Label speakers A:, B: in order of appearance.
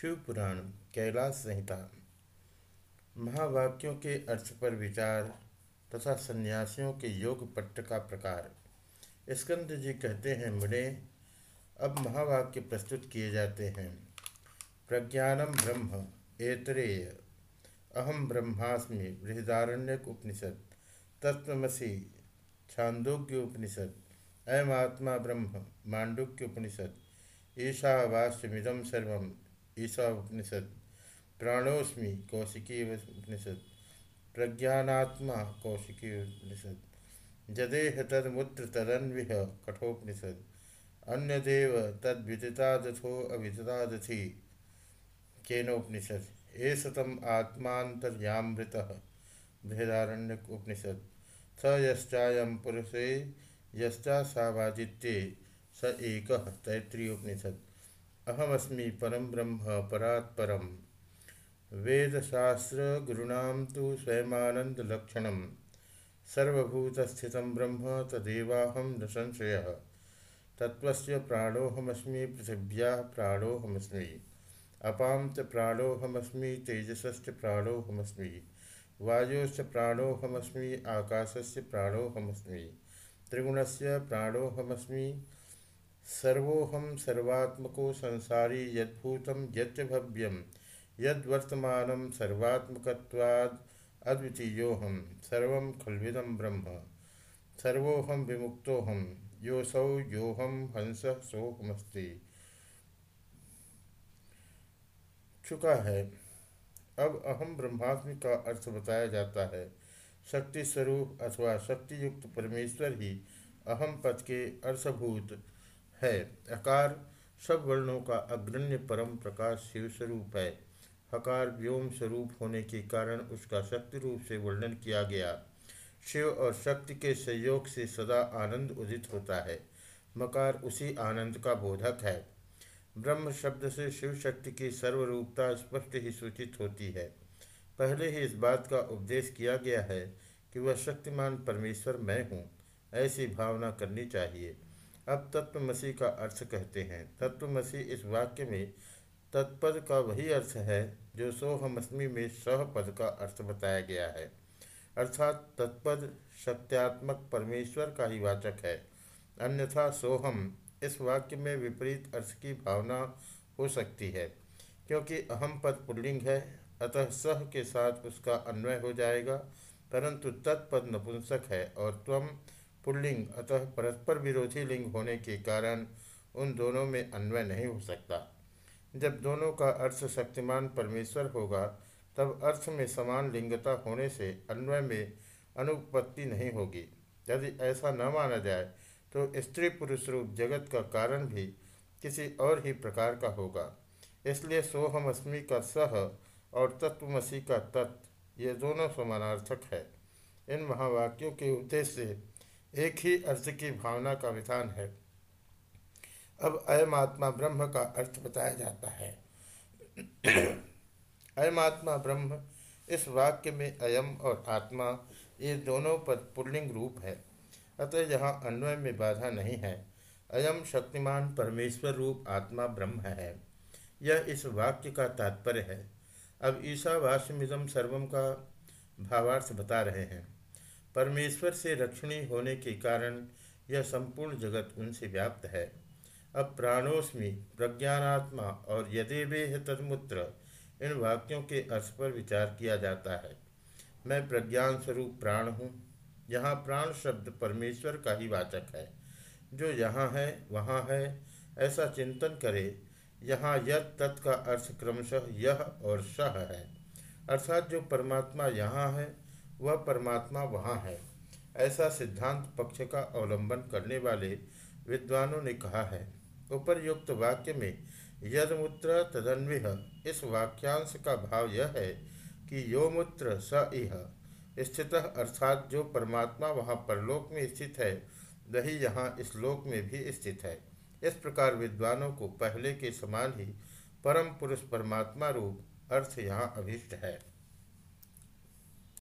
A: शिव पुराण, कैलाश संहिता, महावाक्यों के अर्थ पर विचार तथा सन्यासियों के योग पट्ट का प्रकार। स्कंद जी कहते हैं, मुने, अब महावाक्य प्रस्तुत किए जाते हैं। प्रज्ञानम ब्रह्म, एतरेय। अहम ब्रह्मास्मि बृहदारण्यक उपनिषद तत्वमसी छांदोग्य उपनिषद अयम आत्मा ब्रह्म मांडुक्य उपनिषद ईशावास्यमिदम सर्व ईशा उपनिषद, प्राणोस्मि कौशिकी उपनिषद, प्रज्ञानात्मा कौशिकी उपनिषद, जदेह तदमुत्र तदन्विह कठोपनिषद, अन्यदेव तद्विदितादथो अविदितादथि केनोपनिषद एष तम आत्मातर्यामृत बृहदारण्यक उपनिषद स यश्चायम पुरुषे यश्चा सावादित्ये स एक तैत्रीय उपनिषद अहमस्मी परम ब्रह्म परात् परम वेदशास्त्रगुरूणां तो स्वयमानन्दलक्षणं। सर्वभूतस्थितं ब्रह्म तदेवाहं न संशय। तत्व प्राणोऽहमस्मि पृथिव्याः प्राणोऽहमस्मि। अपां च प्राणोऽहमस्मि तेजसश्च प्राणोऽहमस्मि। वायोश्च प्राणोऽहमस्मि आकाशस्य प्राणोऽहमस्मि। त्रिगुणस्य प्राणोऽहमस्मि सर्वोहम सर्वात्मको संसारी यद्भूतम यच्च भव्यम यद्वर्तमानं सर्वात्मकत्वाद् अद्वितीयोऽहं, सर्वं खल्विदं ब्रह्म। सर्वोहम विमुक्तोहम योसौ योहम हंस सोहमस्ति चुका है। अब अहम ब्रह्मात्म का अर्थ बताया जाता है। शक्ति स्वरूप अथवा शक्ति युक्त परमेश्वर ही अहम पद के अर्थभूत है। अकार सब वर्णों का अग्रण्य परम प्रकाश शिव स्वरूप है। हकार व्योम स्वरूप होने के कारण उसका शक्ति रूप से वर्णन किया गया। शिव और शक्ति के संयोग से सदा आनंद उदित होता है। मकार उसी आनंद का बोधक है। ब्रह्म शब्द से शिव शक्ति की सर्वरूपता स्पष्ट ही सूचित होती है। पहले ही इस बात का उपदेश किया गया है कि वह शक्तिमान परमेश्वर मैं हूँ। ऐसी भावना करनी चाहिए। अब तत्वमसी का अर्थ कहते हैं। तत्वमसी इस वाक्य में तत्पद का वही अर्थ है, जो सोहमस्मी में सह पद का अर्थ बताया गया है। अर्थात तत्पद सत्यात्मक परमेश्वर का ही वाचक है। अन्यथा सोहम इस वाक्य में विपरीत अर्थ की भावना हो सकती है, क्योंकि अहम पद पुल्लिंग है, अतः सह के साथ उसका अन्वय हो जाएगा, परंतु तत्पद नपुंसक है और त्वम पुल्लिंग अतः परस्पर विरोधी लिंग होने के कारण उन दोनों में अन्वय नहीं हो सकता। जब दोनों का अर्थ शक्तिमान परमेश्वर होगा, तब अर्थ में समान लिंगता होने से अन्वय में अनुपत्ति नहीं होगी। यदि ऐसा न माना जाए तो स्त्री पुरुष रूप जगत का कारण भी किसी और ही प्रकार का होगा। इसलिए सोहमअस्मी का सह और तत्वमसी का तत्व ये दोनों समानार्थक है। इन महावाक्यों के उद्देश्य से एक ही अर्थ की भावना का विधान है। अब अयम आत्मा ब्रह्म का अर्थ बताया जाता है। अयम आत्मा ब्रह्म, इस वाक्य में अयम और आत्मा, ये दोनों पद पुल्लिंग रूप है। अतः यहाँ अन्वय में बाधा नहीं है। अयम शक्तिमान परमेश्वर रूप आत्मा ब्रह्म है। यह इस वाक्य का तात्पर्य है। अब ईशावास्यमिदम सर्वम का भावार्थ बता रहे हैं। परमेश्वर से रक्षणी होने के कारण यह संपूर्ण जगत उनसे व्याप्त है। अब प्राणोस्मि, प्रज्ञानात्मा और यदेवे तदमुत्र, इन वाक्यों के अर्थ पर विचार किया जाता है। मैं प्रज्ञान स्वरूप प्राण हूँ। यहाँ प्राण शब्द परमेश्वर का ही वाचक है। जो यहाँ है, वहाँ है, ऐसा चिंतन करे, यहाँ यद तत् का अर्थ क्रमशः यह और सह है। अर्थात जो परमात्मा यहाँ है वह परमात्मा वहाँ है। ऐसा सिद्धांत पक्ष का अवलंबन करने वाले विद्वानों ने कहा है। उपरयुक्त वाक्य में, यदमूत्र तदन्विह, इस वाक्यांश का भाव यह है कि योमूत्र स इह, स्थित अर्थात जो परमात्मा वहाँ परलोक में स्थित है, वही यहाँ इस लोक में भी स्थित है। इस प्रकार विद्वानों को पहले के समान ही परम पुरुष परमात्मा रूप अर्थ यहाँ अभिष्ट है।